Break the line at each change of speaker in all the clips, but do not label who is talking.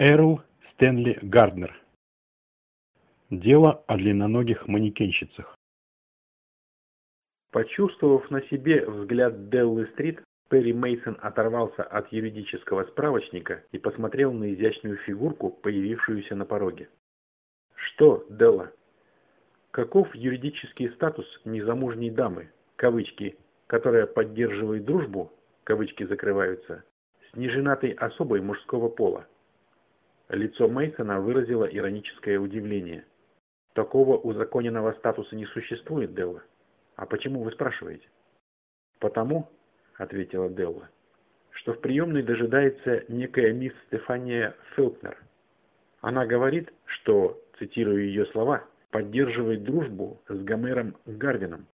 Эрл Стэнли Гарднер. Дело о длинноногих манекенщицах.
Почувствовав на себе взгляд Деллы Стрит, Перри Мейсон оторвался от юридического справочника и посмотрел на изящную фигурку, появившуюся на пороге. «Что, Делла? Каков юридический статус незамужней дамы, кавычки, которая поддерживает дружбу, кавычки закрываются, с неженатой особой мужского пола?» Лицо Мейсона выразило ироническое удивление. Такого узаконенного статуса не существует, Делла. А почему вы спрашиваете? Потому, ответила Делла, что в приемной дожидается некая мисс Стефания Фелкнер. Она говорит, что, цитирую ее слова, поддерживает дружбу с Гомером Гарвином.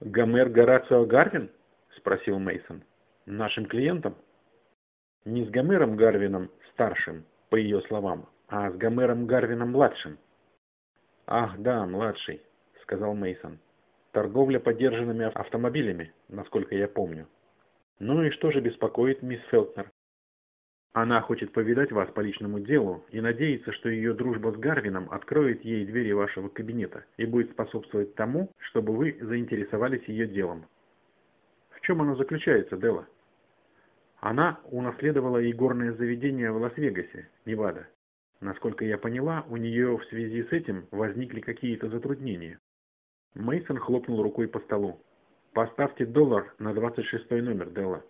Гомер Горацио Гарвин? спросил Мейсон. Нашим клиентом? Не с Гомером Гарвином старшим, по ее словам, а с Гомером Гарвином-младшим. «Ах, да, младший», — сказал Мейсон. «Торговля подержанными автомобилями, насколько я помню». «Ну и что же беспокоит мисс Фелтнер?» «Она хочет повидать вас по личному делу и надеется, что ее дружба с Гарвином откроет ей двери вашего кабинета и будет способствовать тому, чтобы вы заинтересовались ее делом». «В чем оно заключается, Делла?» Она унаследовала игорное заведение в Лас-Вегасе, Невада. Насколько я поняла, у нее в связи с этим возникли какие-то затруднения. Мейсон хлопнул рукой по столу. «Поставьте доллар на 26 номер, Делла».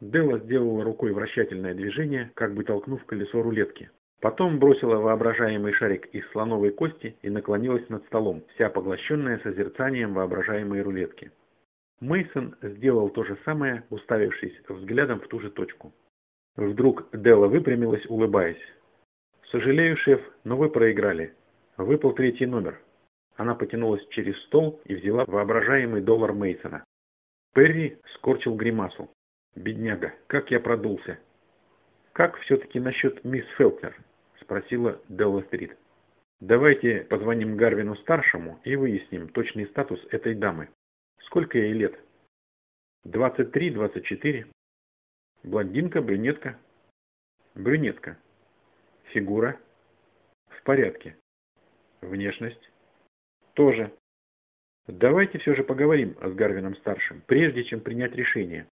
Делла сделала рукой вращательное движение, как бы толкнув колесо рулетки. Потом бросила воображаемый шарик из слоновой кости и наклонилась над столом, вся поглощенная созерцанием воображаемой рулетки. Мейсон сделал то же самое, уставившись взглядом в ту же точку. Вдруг Делла выпрямилась, улыбаясь. «Сожалею, шеф, но вы проиграли. Выпал третий номер». Она потянулась через стол и взяла воображаемый доллар Мейсона. Перри скорчил гримасу. «Бедняга, как я продулся!» «Как все-таки насчет мисс Фелкнер?» – спросила Делла Стрит. «Давайте позвоним Гарвину-старшему и выясним точный статус этой дамы». Сколько ей лет? 23-24. Блондинка, брюнетка? Брюнетка. Фигура? В порядке. Внешность? Тоже. Давайте все же поговорим с Гарвином-старшим, прежде чем принять решение.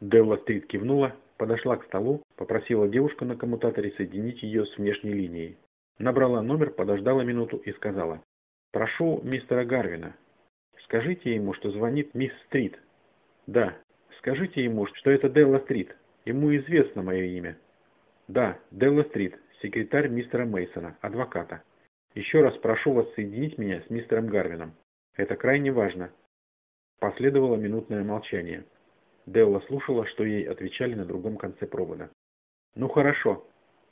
Делла Стрит кивнула, подошла к столу, попросила девушку на коммутаторе соединить ее с внешней линией. Набрала номер, подождала минуту и сказала. «Прошу мистера Гарвина, Скажите ему, что звонит мисс Стрит. Да, скажите ему, что это Делла Стрит. Ему известно мое имя. Да, Делла Стрит, секретарь мистера Мейсона, адвоката. Еще раз прошу вас соединить меня с мистером Гарвином. Это крайне важно. Последовало минутное молчание. Делла слушала, что ей отвечали на другом конце провода. «Ну хорошо.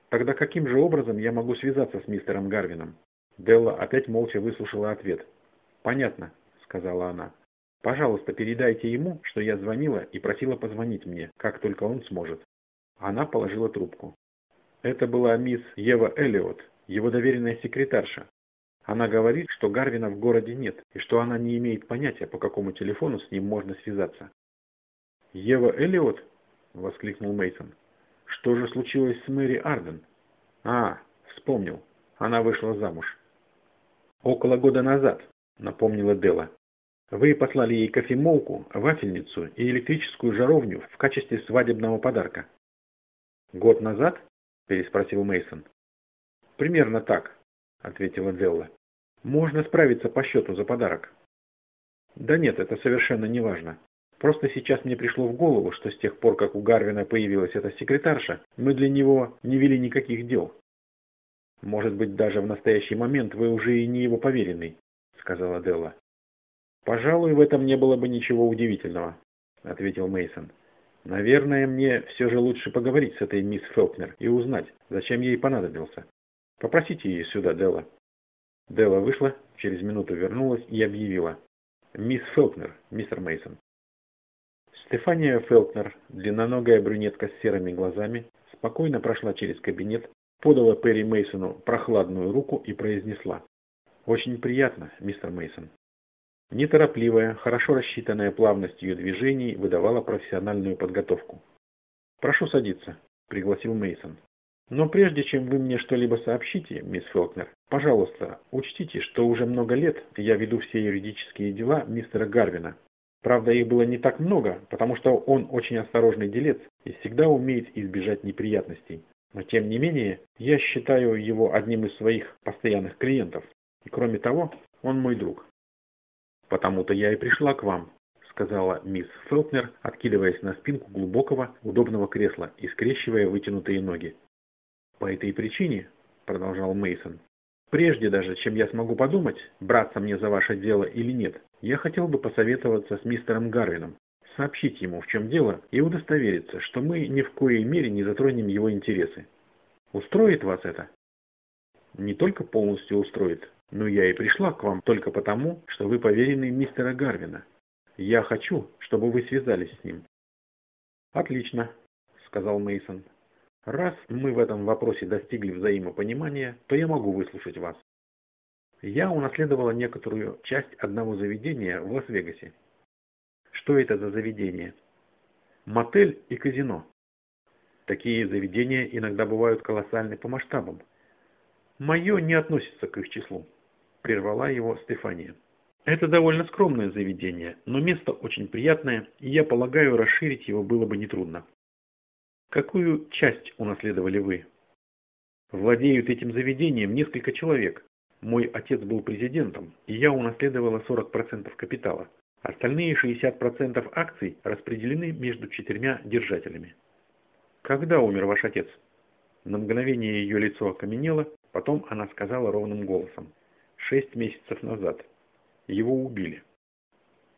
Тогда каким же образом я могу связаться с мистером Гарвином?» Делла опять молча выслушала ответ. «Понятно сказала она. «Пожалуйста, передайте ему, что я звонила и просила позвонить мне, как только он сможет». Она положила трубку. Это была мисс Ева Эллиот, его доверенная секретарша. Она говорит, что Гарвина в городе нет, и что она не имеет понятия, по какому телефону с ним можно связаться. «Ева Эллиот?» – воскликнул Мейсон. «Что же случилось с Мэри Арден?» «А, вспомнил. Она вышла замуж». «Около года назад», – напомнила Дела. Вы послали ей кофемолку, вафельницу и электрическую жаровню в качестве свадебного подарка. Год назад? переспросил Мейсон. Примерно так, ответила Делла. Можно справиться по счету за подарок. Да нет, это совершенно не важно. Просто сейчас мне пришло в голову, что с тех пор, как у Гарвина появилась эта секретарша, мы для него не вели никаких дел. Может быть, даже в настоящий момент вы уже и не его поверенный, сказала Делла. «Пожалуй, в этом не было бы ничего удивительного», — ответил Мейсон. «Наверное, мне все же лучше поговорить с этой мисс Фелкнер и узнать, зачем ей понадобился. Попросите ее сюда, Делла». Делла вышла, через минуту вернулась и объявила. «Мисс Фелкнер, мистер Мейсон. Стефания Фелкнер, длинноногая брюнетка с серыми глазами, спокойно прошла через кабинет, подала Перри Мейсону прохладную руку и произнесла. «Очень приятно, мистер Мейсон. Неторопливая, хорошо рассчитанная плавность ее движений выдавала профессиональную подготовку. «Прошу садиться», — пригласил Мейсон. Но прежде чем вы мне что-либо сообщите, мисс Фелкнер, пожалуйста, учтите, что уже много лет я веду все юридические дела мистера Гарвина. Правда, их было не так много, потому что он очень осторожный делец и всегда умеет избежать неприятностей. Но тем не менее, я считаю его одним из своих постоянных клиентов. И кроме того, он мой друг. Потому-то я и пришла к вам, сказала мисс Фелтнер, откидываясь на спинку глубокого, удобного кресла и скрещивая вытянутые ноги. По этой причине, продолжал Мейсон, прежде даже, чем я смогу подумать, браться мне за ваше дело или нет, я хотел бы посоветоваться с мистером Гарвином, сообщить ему, в чем дело, и удостовериться, что мы ни в коей мере не затронем его интересы. Устроит вас это? Не только полностью устроит, но я и пришла к вам только потому, что вы поверенный мистера Гарвина. Я хочу, чтобы вы связались с ним. Отлично, сказал Мейсон. Раз мы в этом вопросе достигли взаимопонимания, то я могу выслушать вас. Я унаследовала некоторую часть одного заведения в Лас-Вегасе. Что это за заведение? Мотель и казино. Такие заведения иногда бывают колоссальны по масштабам. Мое не относится к их числу, прервала его Стефания. Это довольно скромное заведение, но место очень приятное, и я полагаю, расширить его было бы нетрудно. Какую часть унаследовали вы? Владеют этим заведением несколько человек. Мой отец был президентом, и я унаследовала 40% капитала. Остальные 60% акций распределены между четырьмя держателями. Когда умер ваш отец? На мгновение ее лицо окаменело, потом она сказала ровным голосом. Шесть месяцев назад. Его убили.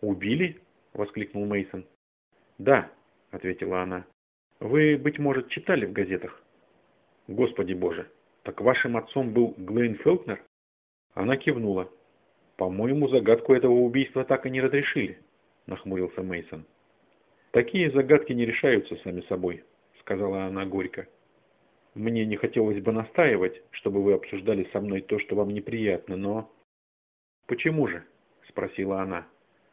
Убили? Воскликнул Мейсон. Да, ответила она. Вы, быть может, читали в газетах? Господи боже, так вашим отцом был Глейн Фелкнер? Она кивнула. По-моему, загадку этого убийства так и не разрешили, нахмурился Мейсон. Такие загадки не решаются сами собой, сказала она горько. Мне не хотелось бы настаивать, чтобы вы обсуждали со мной то, что вам неприятно, но... Почему же? спросила она.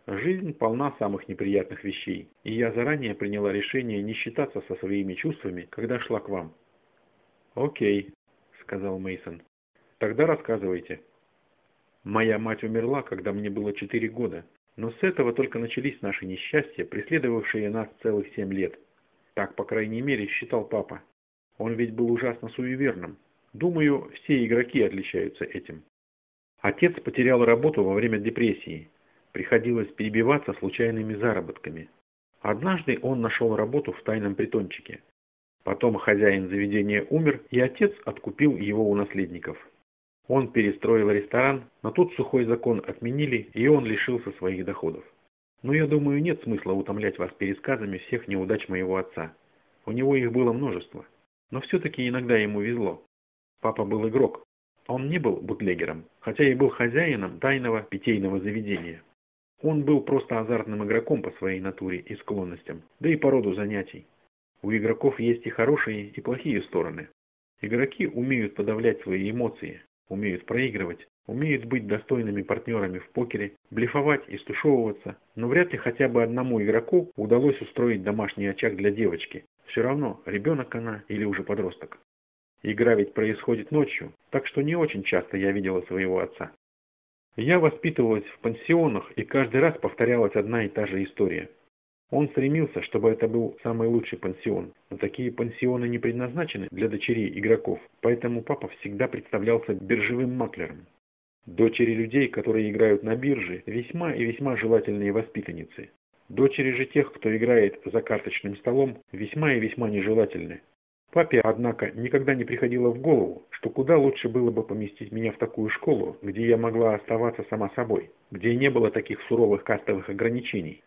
Жизнь полна самых неприятных вещей, и я заранее приняла решение не считаться со своими чувствами, когда шла к вам. Окей, сказал Мейсон. Тогда рассказывайте. Моя мать умерла, когда мне было четыре года, но с этого только начались наши несчастья, преследовавшие нас целых семь лет. Так, по крайней мере, считал папа. Он ведь был ужасно суеверным. Думаю, все игроки отличаются этим. Отец потерял работу во время депрессии. Приходилось перебиваться случайными заработками. Однажды он нашел работу в тайном притончике. Потом хозяин заведения умер, и отец откупил его у наследников. Он перестроил ресторан, но тут сухой закон отменили, и он лишился своих доходов. Но я думаю, нет смысла утомлять вас пересказами всех неудач моего отца. У него их было множество. Но все-таки иногда ему везло. Папа был игрок. Он не был бутлегером, хотя и был хозяином тайного питейного заведения. Он был просто азартным игроком по своей натуре и склонностям, да и по роду занятий. У игроков есть и хорошие, и плохие стороны. Игроки умеют подавлять свои эмоции, умеют проигрывать, умеют быть достойными партнерами в покере, блефовать и стушевываться, но вряд ли хотя бы одному игроку удалось устроить домашний очаг для девочки. Все равно, ребенок она или уже подросток. Игра ведь происходит ночью, так что не очень часто я видела своего отца. Я воспитывалась в пансионах, и каждый раз повторялась одна и та же история. Он стремился, чтобы это был самый лучший пансион, но такие пансионы не предназначены для дочерей игроков, поэтому папа всегда представлялся биржевым маклером. Дочери людей, которые играют на бирже, весьма и весьма желательные воспитанницы. Дочери же тех, кто играет за карточным столом, весьма и весьма нежелательны. Папе, однако, никогда не приходило в голову, что куда лучше было бы поместить меня в такую школу, где я могла оставаться сама собой, где не было таких суровых кастовых ограничений,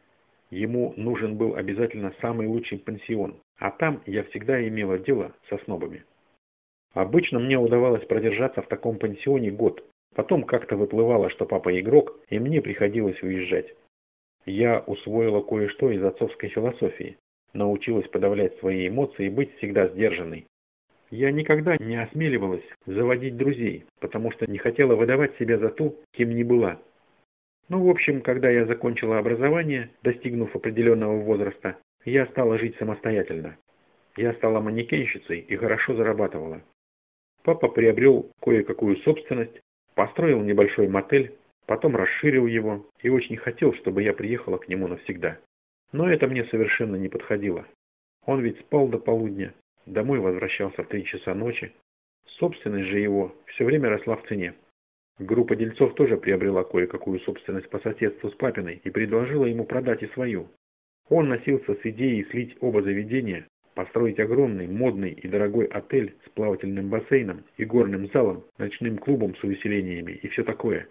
Ему нужен был обязательно самый лучший пансион, а там я всегда имела дело со снобами. Обычно мне удавалось продержаться в таком пансионе год, потом как-то выплывало, что папа игрок, и мне приходилось уезжать. Я усвоила кое-что из отцовской философии, научилась подавлять свои эмоции и быть всегда сдержанной. Я никогда не осмеливалась заводить друзей, потому что не хотела выдавать себя за ту, кем не была. Ну, в общем, когда я закончила образование, достигнув определенного возраста, я стала жить самостоятельно. Я стала манекенщицей и хорошо зарабатывала. Папа приобрел кое-какую собственность, построил небольшой мотель, потом расширил его и очень хотел, чтобы я приехала к нему навсегда. Но это мне совершенно не подходило. Он ведь спал до полудня, домой возвращался в три часа ночи. Собственность же его все время росла в цене. Группа дельцов тоже приобрела кое-какую собственность по соседству с папиной и предложила ему продать и свою. Он носился с идеей слить оба заведения, построить огромный, модный и дорогой отель с плавательным бассейном и горным залом, ночным клубом с увеселениями и все такое.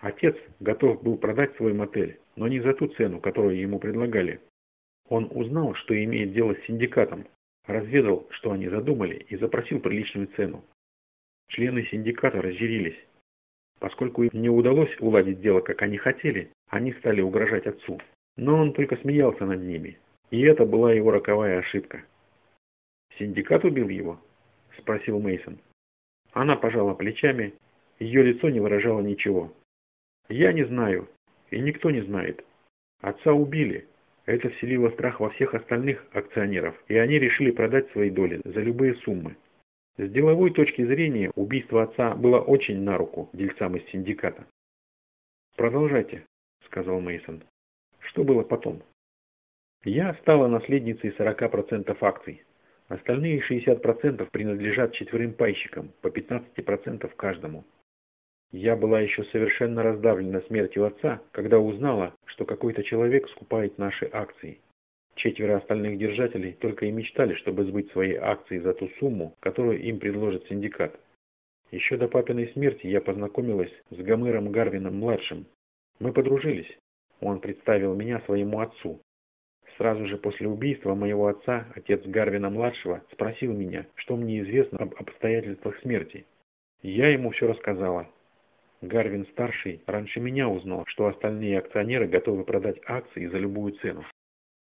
Отец готов был продать свой мотель, но не за ту цену, которую ему предлагали. Он узнал, что имеет дело с синдикатом, разведал, что они задумали и запросил приличную цену. Члены синдиката разъярились. Поскольку им не удалось уладить дело, как они хотели, они стали угрожать отцу. Но он только смеялся над ними, и это была его роковая ошибка. «Синдикат убил его?» – спросил Мейсон. Она пожала плечами, ее лицо не выражало ничего. «Я не знаю, и никто не знает. Отца убили. Это вселило страх во всех остальных акционеров, и они решили продать свои доли за любые суммы. С деловой точки зрения убийство отца было очень на руку дельцам из синдиката. «Продолжайте», – сказал Мейсон. Что было потом? Я стала наследницей 40% акций. Остальные 60% принадлежат четверым пайщикам, по 15% каждому. Я была еще совершенно раздавлена смертью отца, когда узнала, что какой-то человек скупает наши акции. Четверо остальных держателей только и мечтали, чтобы сбыть свои акции за ту сумму, которую им предложит синдикат. Еще до папиной смерти я познакомилась с Гомером Гарвином-младшим. Мы подружились. Он представил меня своему отцу. Сразу же после убийства моего отца, отец Гарвина-младшего, спросил меня, что мне известно об обстоятельствах смерти. Я ему все рассказала. Гарвин-старший раньше меня узнал, что остальные акционеры готовы продать акции за любую цену.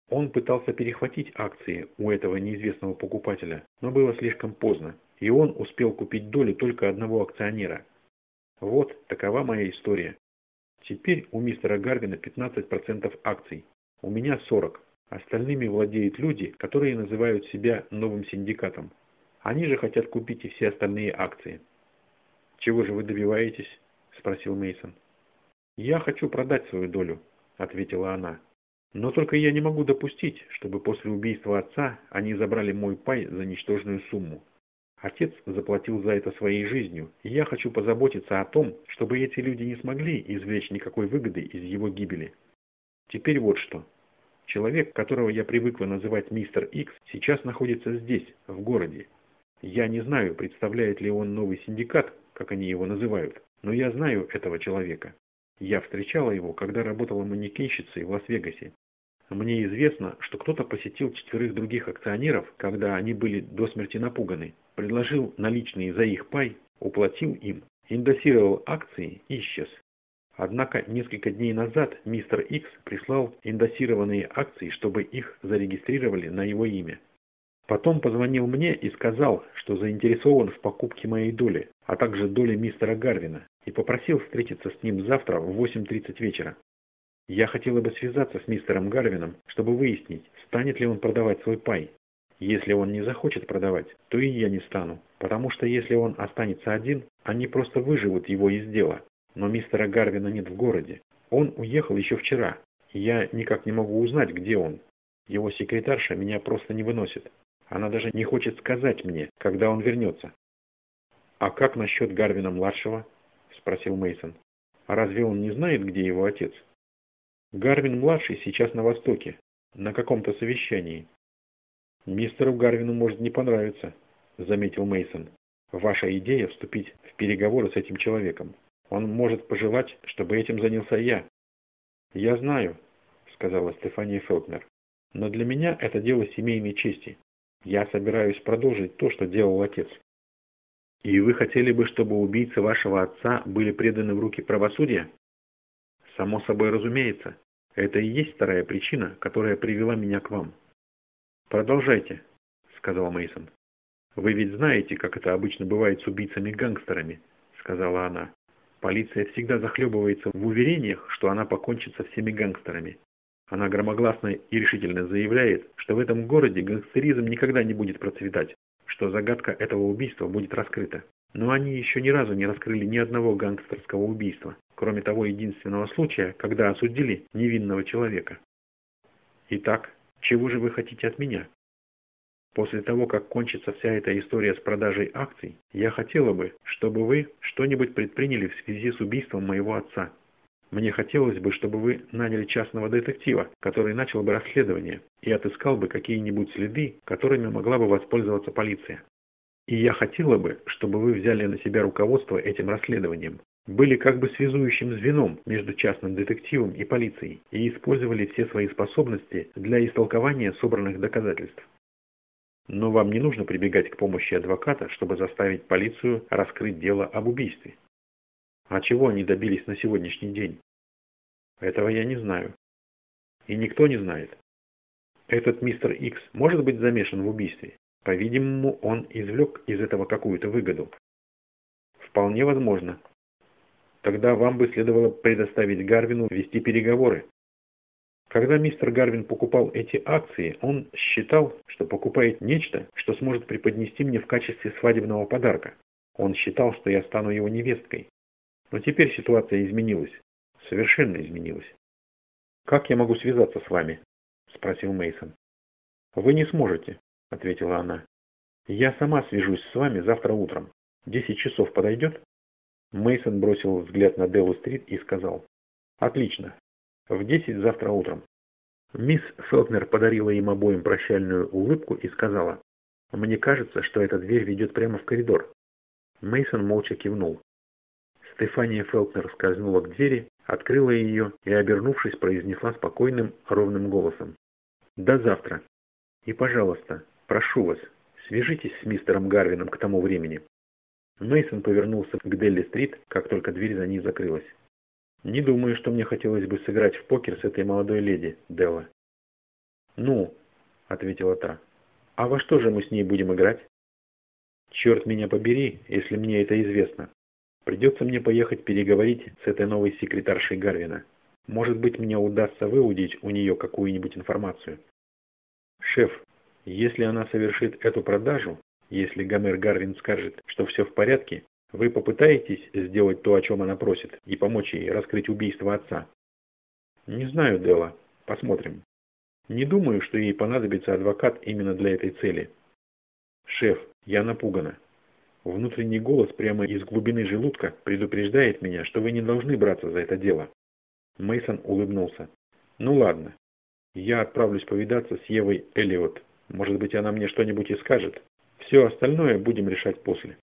Он пытался перехватить акции у этого неизвестного покупателя, но было слишком поздно, и он успел купить доли только одного акционера. Вот такова моя история. Теперь у мистера Гарвина 15% акций, у меня 40. Остальными владеют люди, которые называют себя новым синдикатом. Они же хотят купить и все остальные акции. «Чего же вы добиваетесь?» – спросил Мейсон. «Я хочу продать свою долю», – ответила она. «Но только я не могу допустить, чтобы после убийства отца они забрали мой пай за ничтожную сумму. Отец заплатил за это своей жизнью, и я хочу позаботиться о том, чтобы эти люди не смогли извлечь никакой выгоды из его гибели. Теперь вот что. Человек, которого я привыкла называть мистер Икс, сейчас находится здесь, в городе. Я не знаю, представляет ли он новый синдикат, как они его называют, но я знаю этого человека. Я встречала его, когда работала манекенщицей в Лас-Вегасе. Мне известно, что кто-то посетил четверых других акционеров, когда они были до смерти напуганы, предложил наличные за их пай, уплатил им, индосировал акции и исчез. Однако несколько дней назад мистер Икс прислал индосированные акции, чтобы их зарегистрировали на его имя. Потом позвонил мне и сказал, что заинтересован в покупке моей доли, а также доли мистера Гарвина, и попросил встретиться с ним завтра в 8.30 вечера. Я хотела бы связаться с мистером Гарвином, чтобы выяснить, станет ли он продавать свой пай. Если он не захочет продавать, то и я не стану, потому что если он останется один, они просто выживут его из дела. Но мистера Гарвина нет в городе. Он уехал еще вчера, я никак не могу узнать, где он. Его секретарша меня просто не выносит. Она даже не хочет сказать мне, когда он вернется. «А как насчет Гарвина-младшего?» – спросил Мейсон. «А разве он не знает, где его отец?» Гарвин-младший сейчас на Востоке, на каком-то совещании. Мистеру Гарвину может не понравиться, заметил Мейсон. Ваша идея вступить в переговоры с этим человеком. Он может пожелать, чтобы этим занялся я. Я знаю, сказала Стефания Фелкнер. Но для меня это дело семейной чести. Я собираюсь продолжить то, что делал отец. И вы хотели бы, чтобы убийцы вашего отца были преданы в руки правосудия? Само собой разумеется. Это и есть вторая причина, которая привела меня к вам. Продолжайте, сказал Мейсон. Вы ведь знаете, как это обычно бывает с убийцами-гангстерами, сказала она. Полиция всегда захлебывается в уверениях, что она покончит со всеми гангстерами. Она громогласно и решительно заявляет, что в этом городе гангстеризм никогда не будет процветать, что загадка этого убийства будет раскрыта. Но они еще ни разу не раскрыли ни одного гангстерского убийства, кроме того единственного случая, когда осудили невинного человека. Итак, чего же вы хотите от меня? После того, как кончится вся эта история с продажей акций, я хотела бы, чтобы вы что-нибудь предприняли в связи с убийством моего отца. Мне хотелось бы, чтобы вы наняли частного детектива, который начал бы расследование и отыскал бы какие-нибудь следы, которыми могла бы воспользоваться полиция. И я хотела бы, чтобы вы взяли на себя руководство этим расследованием, были как бы связующим звеном между частным детективом и полицией и использовали все свои способности для истолкования собранных доказательств. Но вам не нужно прибегать к помощи адвоката, чтобы заставить полицию раскрыть дело об убийстве. А чего они добились на сегодняшний день? Этого я не знаю. И никто не знает. Этот мистер Икс может быть замешан в убийстве? По-видимому, он извлек из этого какую-то выгоду. Вполне возможно. Тогда вам бы следовало предоставить Гарвину вести переговоры. Когда мистер Гарвин покупал эти акции, он считал, что покупает нечто, что сможет преподнести мне в качестве свадебного подарка. Он считал, что я стану его невесткой. Но теперь ситуация изменилась. Совершенно изменилась. «Как я могу связаться с вами?» – спросил Мейсон. «Вы не сможете», – ответила она. «Я сама свяжусь с вами завтра утром. Десять часов подойдет?» Мейсон бросил взгляд на Делу-стрит и сказал. «Отлично. В десять завтра утром». Мисс Фелкнер подарила им обоим прощальную улыбку и сказала. «Мне кажется, что эта дверь ведет прямо в коридор». Мейсон молча кивнул. Стефания Фелкнер скользнула к двери, открыла ее и, обернувшись, произнесла спокойным, ровным голосом. «До завтра. И, пожалуйста, прошу вас, свяжитесь с мистером Гарвином к тому времени». Мейсон повернулся к Делли-стрит, как только дверь за ней закрылась. «Не думаю, что мне хотелось бы сыграть в покер с этой молодой леди, Делла». «Ну», — ответила та, — «а во что же мы с ней будем играть?» «Черт меня побери, если мне это известно», Придется мне поехать переговорить с этой новой секретаршей Гарвина. Может быть, мне удастся выудить у нее какую-нибудь информацию. Шеф, если она совершит эту продажу, если Гомер Гарвин скажет, что все в порядке, вы попытаетесь сделать то, о чем она просит, и помочь ей раскрыть убийство отца? Не знаю, Дела. Посмотрим. Не думаю, что ей понадобится адвокат именно для этой цели. Шеф, я напугана. Внутренний голос прямо из глубины желудка предупреждает меня, что вы не должны браться за это дело. Мейсон улыбнулся. Ну ладно. Я отправлюсь повидаться с Евой Элиот. Может быть, она мне что-нибудь и скажет. Все остальное будем решать после.